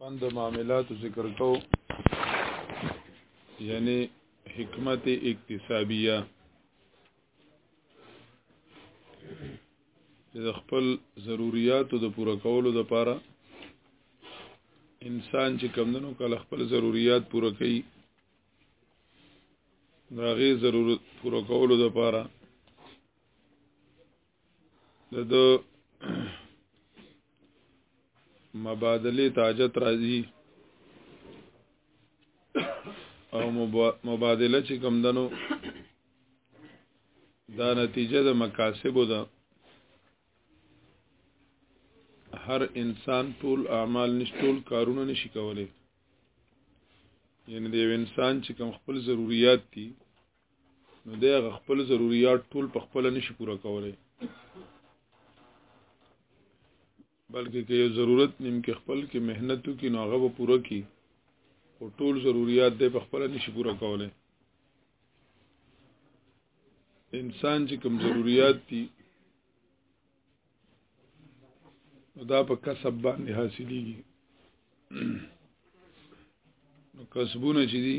پند معاملات ذکر کو یعنی حکمت اقتصابیه د خپل ضرورتو د پوره کولو لپاره انسان چې کمندونو کله خپل ضرورت پوره کوي داغه ضرورت پوره کولو لپاره د مبادله تاجت راځي او مبادله چې کم دنو دا نتیجه د مکاسب ده هر انسان ټول اعمال نشټول کارونه نشي کولای یعنی د یو انسان چې کوم خپل ضرورت دي نو دی هغه خپل ضرورت ټول په خپل نشي پوره کولای بلکې که یو ضرورت نیم کې خپل کې مهنتو کې نو هغه به پوره کی او ټول ضرورت دی په خپل نشي پوره کولای انسان چې کوم ضرورت دي دا په کسب باندې حاصلېږي نو کسبونه چې دي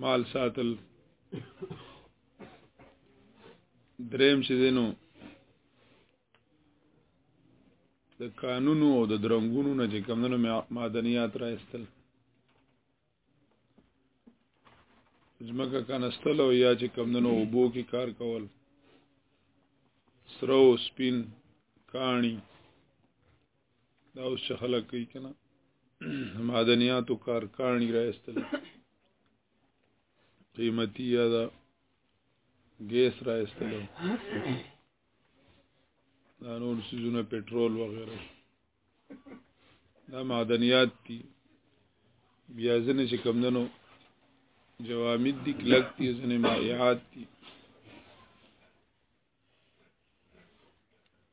مال ساتل دریم چې دینو د قانونو او د درنګونو نه چې کمونو معدنیات را استل زمکه کنستل او یا چې کمونو وبو کې کار کول سرو سپین کانی دا اوس چې خلک کوي کنه معدنیاتو کارکانی راستل قیمتي یا دا ګیس راستل دا نور سيزونه پټرول وغیرہ دا معدنیات دي بیا ځنه چې کمندنو جوامد دي کلک دي ځنه مائعات دي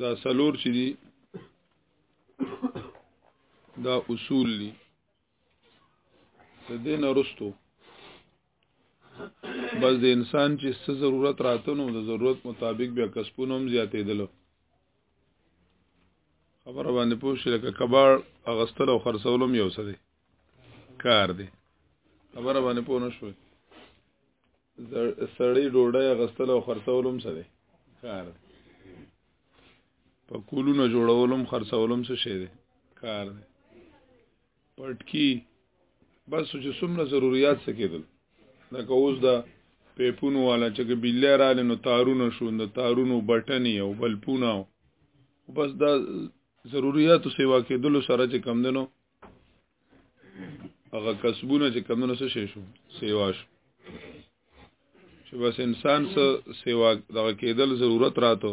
دا سلور چې دي دا اصول دي د دین ارستو بس د انسان چې څه ضرورت راته نو د ضرورت مطابق بیا کسبونه هم زیاتې دلو خبره باندې پوه شي لکه کباړ اغستل او خرڅول هم یو څه دی کار دی خبره باندې پوه نه شوي سړی ډوډۍ غستل او خرڅولم څه دی کار دی په کولونو جوړولم خرڅولم څه شی دی کار دی پټکی بس چې څومره ضرورت څه کېدل لکه اوس دا پیپونو والا چې کې بیلې رااله نو تارونه شو نو تارونو بټنی او بلپونه بس دا ضرورت سیوا کېدل سره چې کم دنو هغه کسبونه چې کمونه څه شي شو سیوا شو چې بس انسان څه سیوا دغه کېدل ضرورت راتو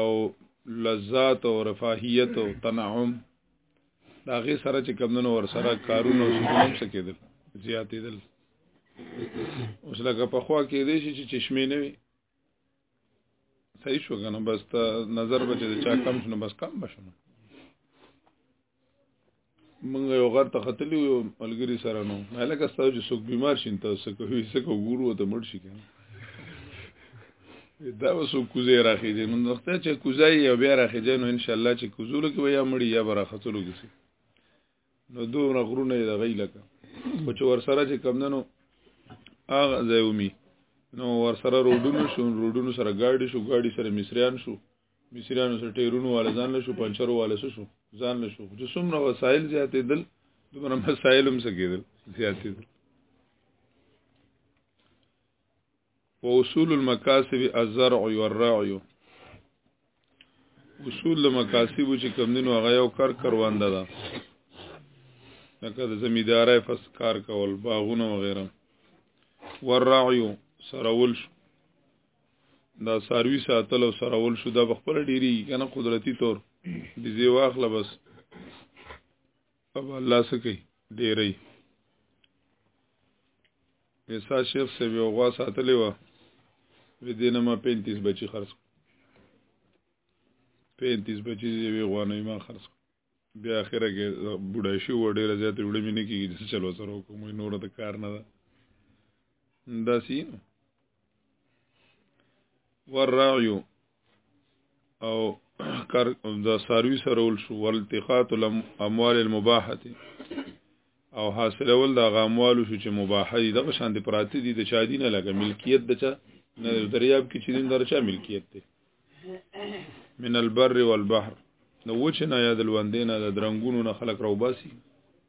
او لذات او رفاهیت او تنعم دا غي سره چې کمونه ور سره کارونه او سیستم څه کېدل زیاتېدل اوس لکه په خوا کې دې شي چې چشمه نه وي صحیح شو کنه بس ته نظر بچې د چا کم شنو بس کم بشنو مونږ یو غر ته ختلی یو ملګری سره نو مالک استاو چې څوک بیمار شین ته څه کوي څه کو ګورو ته مړ شي کنه دا وسو کوزه راخې دې نو وخت چې کوزه یې بیا راخې دې نو ان شاء الله چې کوزولو کې ویا مړی یا برا خطلو کې نو دومره غرونه یې دغی لکه خو چې ورسره چې کمدنو هغه ځای ومي نو ورسره روډونو شو روډونو سره ګاډي شو ګاډي سره مصریان شو مصریانو سره ټیرونو والا ځان له شو پنچرو والا شو ځان له شو چې څومره وسایل زیاتې دل دومره مسایل هم سکیدل زیاتې دل و اصول المکاسب الزرع والرعي اصول د مکاسب چې کمندونو هغه یو کار کروانده ده لکه د زمیدارای فس کار کول باغونه وغیرہ والرعي سرول شو دا ساروی ساتل او سرول شو دا بخپل ډیری کنه قدرتی طور بيزي واخله بس اب الله سکی ډیری میسا شیخ صاحب یو غوا ساتلې وه وې دې نه ما پینتیس بچي خرڅ پینتیس بچي یې وې غوا نه ما خرڅ بیا اخره کې بوډا شي و ډېره زیاته وړې مې نه کېږي چې چلو سره وکړم نور ته کار نه ده داسې والرعي او کار د ساروی سره ول شو والتقاط الاموال المباحه او حاصلول د غاموالو شو چې مباحه دي دغه شان دي پراته دي د چا دي نه لګه ملکیت د چا نه دریاب کې چې دین درچا ملکیت دي من البر والبحر نو وچ نه یاد الوندې نه د درنګونو نه خلق راوباسي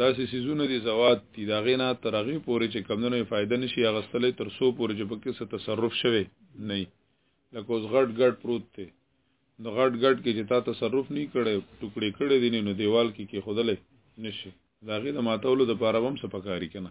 دا سې سيزونه دي زوات دي دا غینا تر هغه پورې چې کمونه فائدہ نشي اغستلې تر سو پورې چې پکې څه تصرف شوي نه لکه اوس غټ غټ پروت ته د غټ غټ کې چې تا تصرف نه کړي ټوکړي کړي دي نو دیوال کې کې خودلې نشي دا غي د ماتولو د پاره هم څه پکاري کنه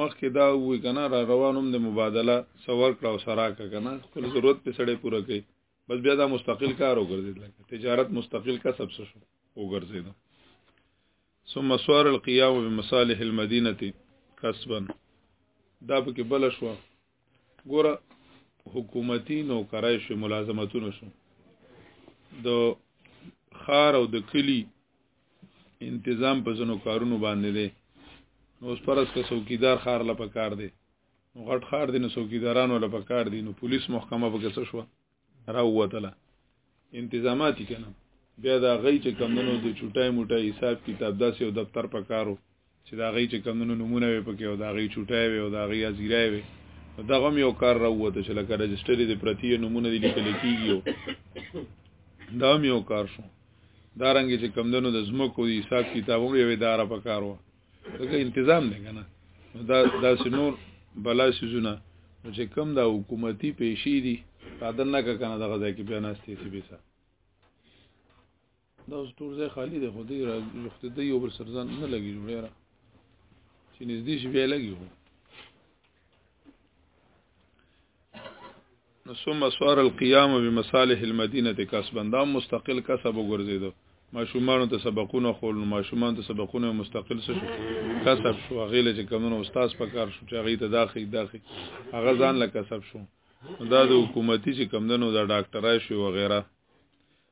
مخکې دا وی کنه را روانوم د مبادله سور کړه او سرا کا کنه خپل ضرورت په سړې پوره کړي بس بیا دا مستقل کار وګرځید لکه تجارت مستقل کا سب څه شو وګرځید ثم سوار القيام بمصالح المدينه کسبا دا پکې بل شو ګوره حکومتي نوکرای شو ملازمتونه شو د خار او د کلی انتظام په زنو کارونو باندې دی نو اوس پرس که څوکیدار خار لپاره کار دی نو غټ خار دی نو څوکیدارانو لپاره کار دی نو پولیس محکمه به څه شو راووتله انتظاماتي کنه بیا دا غي چې کمونو د چټای موټای حساب کتاب داسې او دفتر په کارو چې دا غي چې کمونو نمونه وي پکې او دا غي چټای وي او دا غي ازیرای وي دا غم یو کار راووته چې لکه رجستری د پرتی نمونه دي لیکل کیږي دا هم یو کار شو دا رنګ چې کمدنو د زمکو د حساب کتابونو یو اداره په کارو دغه انتظام دی کنه دا دا نور بلا سيزونه چې کم دا حکومتي پیسې دي قادر نه کنه دغه ځای کې بیا ناشته سي بيسا دا اوس ټول ځای خالی دی خو دې را وخت دې یو بل سرزان نه لګي جوړه را چې نږدې شي بیا لګي وو نو ثم سوار القيام بمصالح المدينه کسبن دا مستقل کسب وګرځیدو ماشومان ته سبقونه خول نو ماشومان ته سبقونه مستقل څه شو کسب شو غیله چې کمنو استاد په کار شو چې غی ته داخې داخې هغه ځان له کسب شو دا د حکومتي چې کمندنو دا ډاکټرای شو وغیرہ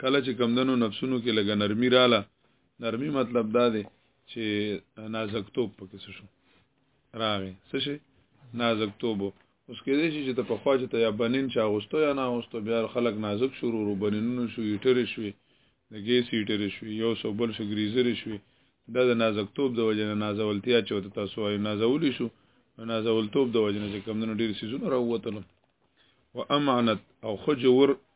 کله چې کمدنو نفسونو کې لګ نرمي رااله نرمي مطلب دا دی چې نازکتوب پکې شو راغی څه شي نازکتوب اوس کې دې چې ته په خواجه ته یا بنین چا غوستو یا نه غوستو بیا خلک نازک شروع رو بنینونو شو ایټر شوي د ګیس ایټر شوي یو سو بل شو ګریزر شوي دا د نازکتوب د وجه نه نازولتیا چې ته تاسو وایي نازولی شو نازولتوب د وجه نه چې کمونو ډیر سيزونه راووتل و امانت او خجور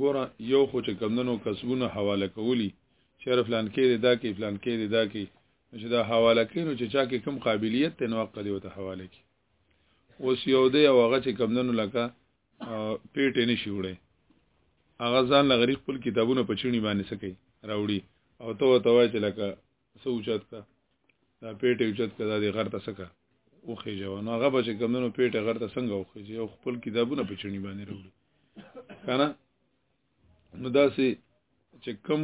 ګوره یو خو چې کمندنو کسبونه حواله کولی چې فلان کې دی دا کې فلان کې دی دا کې چې دا حواله کینو چې چا کې کم قابلیت ته نو عقل وته حواله کی اوس یو دی او هغه چې کمندنو لکه پیټ نه شي وړي هغه ځان له غریب خپل کتابونه په چینی باندې سکی راوړي او ته ته وای چې لکه څه اوچت کا دا پیټ اوچت کا دا دی غر ته سکا اوخې جو نو هغه بچ کمنو پیټ غر ته څنګه اوخې جو خپل کتابونه په چنی باندې وروړي کنه نو دا سي چې کم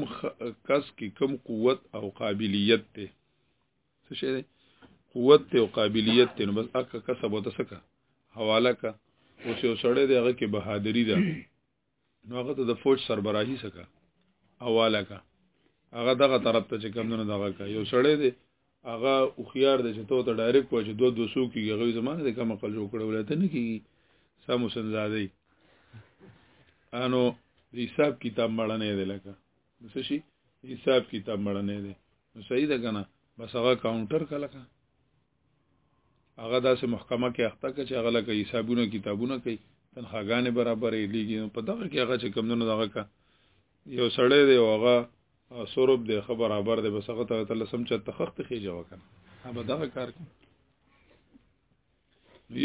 کس کې کم قوت او قابلیت ته څه شي دی قوت ته او قابلیت ته نو بس اکه کسب وته سکا حواله کا او چې سړی دی هغه کې بهادری ده نو هغه ته د فوج سربراهي سکا اواله کا هغه دغه طرف ته چې کمونه دغه کا یو سړی دی هغه او خيار دی چې ته ته ډایرکټ وای چې دوه دوه سو کیږي هغه زمانه د کم عقل جوړ کړو ولته نه کیږي سم سنزادي انو حساب کتاب مړنه دی لکه څه شي حساب کتاب مړنه دی نو صحیح ده کنه بس هغه کاونټر کله کا هغه داسې محکمه کې اخته کې چې هغه لکه حسابونه کتابونه کوي تنخواګانې برابرې لیږي په دغه کې هغه چې کمونه دغه کا یو سړی دی او هغه سورب دی خبر برابر دی بس هغه ته تعالی سم چې تخخت خې جواب کنه هغه دغه کار کوي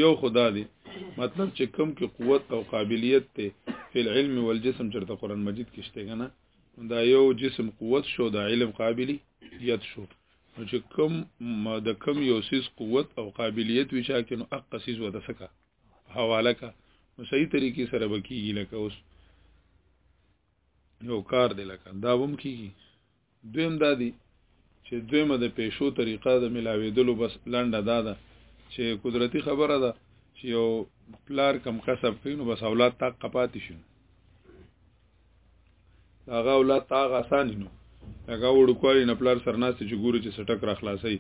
یو خدا دی مطلب چې کم کې قوت او قابلیت ته فی العلم والجسم چرته قران مجید کې شته کنه دا یو جسم قوت شو دا علم قابلی یت شو نو چې کم د کم یو سیس قوت او قابلیت وی چا کې نو اق سیس وته سکا حواله کا نو صحیح طریقې سره بکیږي لکه اوس یو کار دی لکه دا وم کیږي دویم دا دی چې دویمه د پیشو طریقه د ملاویدلو بس لنډه دا ده چې قدرتی خبره ده چې یو پلار کم کسب کوي نو بس اولاد تا قپاتې شي هغه اولاد ته هغه اساني نو هغه وړوکوالي نه پلار سرناستې چې ګوري چې سټک را خلاصي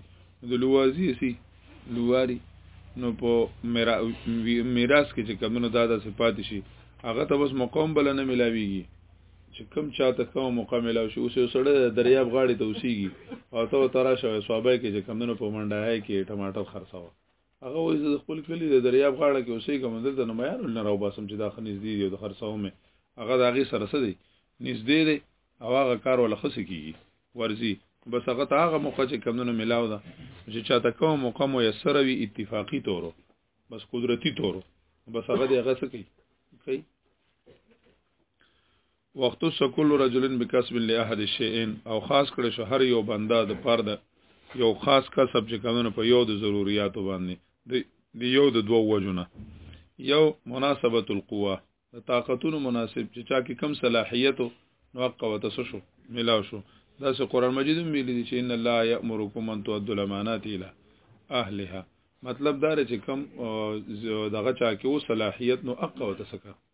د لوازي سي لواري نو په میراث کې چې کمونو دا د صفات شي هغه ته بس مقام بل نه ملاويږي چې کم چاته کوم موقع ملاو شي اوس یو سړی د دریاب غاړې ته اوسېږي او ته ترا شوی صوابه کې چې کمونو په منډه کې ټماټر خرڅاوه هغه وایي زه د خپل کلی د دریاب غاړه کې اوسېږم دلته نه میانو نه راوباسم چې دا ښه نږدې دی او د خرڅوم مې هغه د هغې سره څه دی نږدې دی او هغه کار ولا ښه کېږي ورځي بس هغه ته هغه موقع چې کمونه ملاو ده چې چاته کوم موقع میسر وي اتفاقی تورو بس قدرتی تورو بس هغه دی هغه څه کوي کوي وختص کل رجل بکسب لاحد الشیئین او خاص کړي شو هر یو بنده د پاره د یو خاص کسب چې کمنو په یو د ضرورتو باندې د یو د دوو وجونه یو مناسبت القوه د طاقتونو مناسب چې چا کې کم صلاحیت نو حق وتس شو ملاو شو دا سه قران مجید هم ویلي چې ان الله یامرکم ان تؤدوا الامانات الی اهلها مطلب دا چې کم دغه چا کې او صلاحیت نو حق وتسکه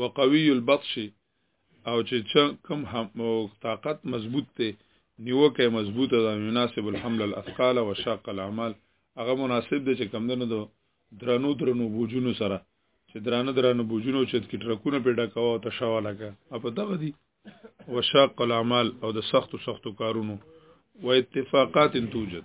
وقوی البطش او چې کم هم طاقت مضبوط ته نیوکه مضبوطه ده مناسب الحمل الاثقال وشاق الاعمال هغه مناسب دی چې کم دنو دو درنو درنو بوجونو سره چې درانه درانه بوجونو چې کې ټرکونه پیدا کاوه او تشاوه لکه په دغه دی وشاق الاعمال او د سختو سختو کارونو و اتفاقات توجد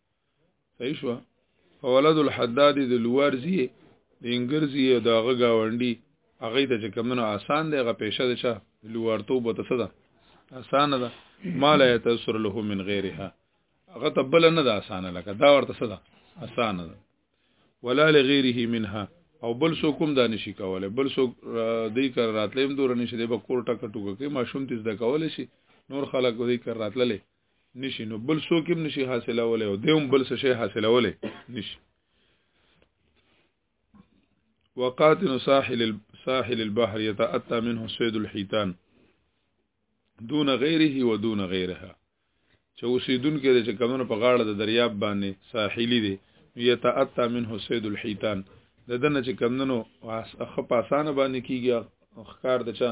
صحیح شو فولد الحداد د لوار زی د انګرزی او دغه گاونډي هغه ته چې کمنو آسان دی هغه پیشه ده چا لوارتو به تاسو ده آسان ده مال یتسر له من غیرها هغه ته بل نه ده آسان لکه دا ورته څه ده آسان ده ولا لغیره منها او بل سو کوم دانه شي کوله بل سو دې کار راتلم دور نشي د بکور ټک ټوګه کې ماشوم تیز د کوله شي نور خلک دې کار راتللې نشي نو بل څوک هم نشي حاصلولای او دی هم بل څه شي حاصلولای نشي وقاتن ساحل ساحل البحر يتأتى منه صيد الحيتان دون غیره و دون غیرها چې اوسیدونکو د چکمنو په غاړه د دریاب باندې ساحلی دی یتعطا منه سید الحیتان د دنه چې کمنو اخ په اسانه باندې کیږي اخکار د چا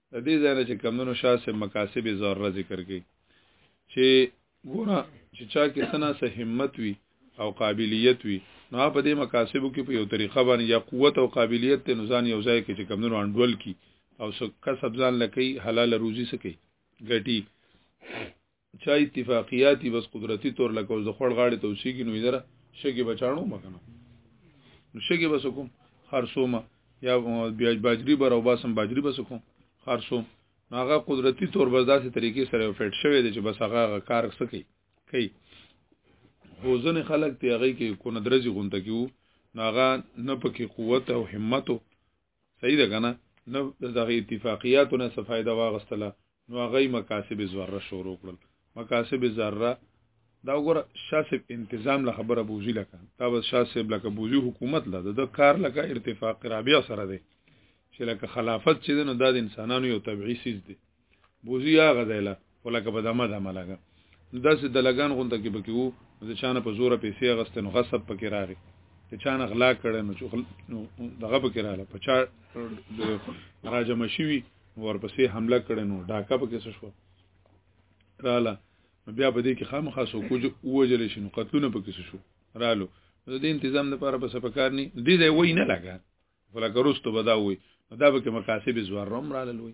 د دې ځای نه چې کمونو شاه سه مکاسب ذره ذکر کړي چې ګوره چې چا کې سنا سه همت وي او قابلیت وي نو په دې مکاسبو کې په یو طریقه باندې یا قوت او قابلیت ته نزان یو ځای کې چې کمونو انډول کی او سکه سبزان لکې حلال روزي سکه ګټي چا اتفاقیاتی بس قدرتی طور لکه اوس د خړ غاړې توسیږي نو یې شګي بچاڼو مکنه نو شګي بس کوم خرصومه یا بیا باجری بر او باسم باجری بس کوم خرصوم هغه قدرتی طور بس داسې طریقې سره فټ شوی دی چې بس هغه کار سکی کوي وزن خلق ته هغه کې کو ندرځي غونته کیو ناغه نه پکې قوت او همت صحیح ده کنه نو دغه اتفاقیاتو نه څه فائدہ واغستله نو هغه مکاسب ذره شروع کړل مکاسب ذره دا وګوره شاسب انتظام له خبره بوزي لکه دا بس شاسب لکه بوزي حکومت له د کار لکه ارتفاق رابع سره دی چې لکه خلافت چې نو دا د انسانانو یو طبيعي سیز دی بوزي هغه ځای له ولکه په دمه دمه لګه داسې د لګان غونډه کې بکی وو د چانه په زوره پیسې غسته نو غصب پکې راغی د چانه غلا کړي نو چې دغه پکې رااله په چا راجم شوی ورپسې حمله کړي نو ډاکه پکې شو رااله بیا په دې کې خامخا سو کوج وجل شي نو قتلونه پکې شو رالو د دې تنظیم لپاره په سپکار نه دي ځای وای نه لګا ولکه روستو بداوي دا به کې مقاصد زوار روم رالوي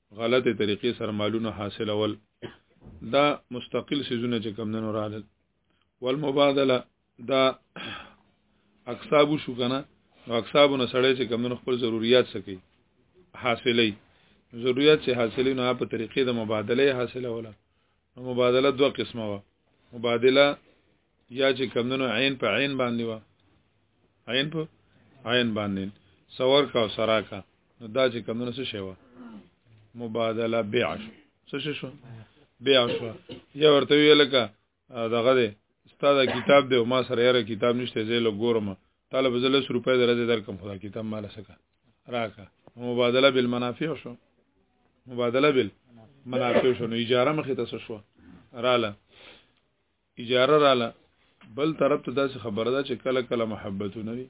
غلطه طریقې سره مالونه حاصلول دا مستقل سيزونه چې کم نن راغلل والمبادله دا اکسابو شو کنه نو اکسابو نه سړی چې کمونو خپل ضرورت سکی حاصلې ضرورت چې حاصلې نه په طریقې د مبادله حاصله ولا نو مبادله دوه قسمه وا مبادله یا چې کمندونو عین په عین باندې وا عین په عین باندې سور کا او سرا کا نو دا چې کمندونو څه شی وا مبادله بیع شو څه شو بیع شو یا ورته ویل کا دغه دی استاد کتاب دی ما سره یاره کتاب نشته زه له ګورم طالب زله روپې درځه درکم خدا کتاب مال سکه راکا مبادله بالمنافع شو مبادله بالمنافع شو نو اجاره مخه تاسو شو رااله اجاره رااله بل طرف ته داسې خبره ده چې کله کله محبتونه وي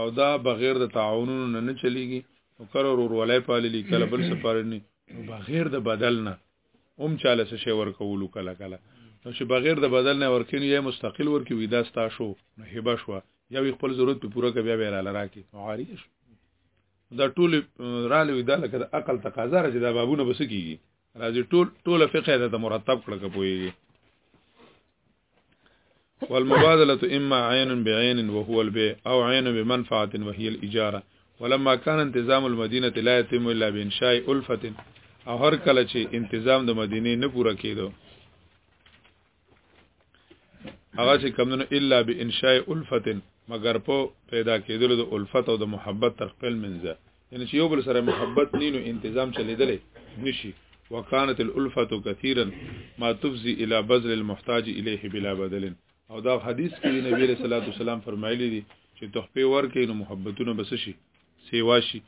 او دا بغیر د تعاونونو نه نه چلیږي او کله ورور ولای پاللی کله بل سپارنی بغیر د بدل نه هم چاله څه شی ورکول کله کله نو چې بغیر د بدل نه ورکین یې مستقل ورکی وی دا ستا شو نه هبه شو یا خپل ضرورت په پوره کې بیا بیا را لراکی عاری شو دا ټول را لوي دا لکه د عقل تقاضا راځي دا بابونه بس کیږي راځي ټول ټول فقه ده مرتب کړه کوي والمبادله اما عين بعين وهو البيع او عين بمنفعه وهي الاجاره ولما كان انتظام المدينه لا يتم الا بانشاء الفه او هر کله چې انتظام د مدینه نه پوره کېدو هغه چې کمونو الا بانشاء الفت مگر په پیدا کېدل د الفت او د محبت تر خپل منځه یعنی چې یو بل سره محبت نینو انتظام چلیدلې نشي وکانت الالفه كثيرا ما تفزي الى بذل المحتاج اليه بلا بدل او دا حدیث کې نبی رسول الله صلی الله علیه وسلم فرمایلی دي چې تحفه ورکې نو محبتونه بس شي سیوا شي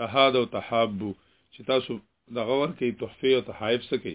تهاد او تحابو چې تاسو دغه ورکې تحفه او تحایف سکے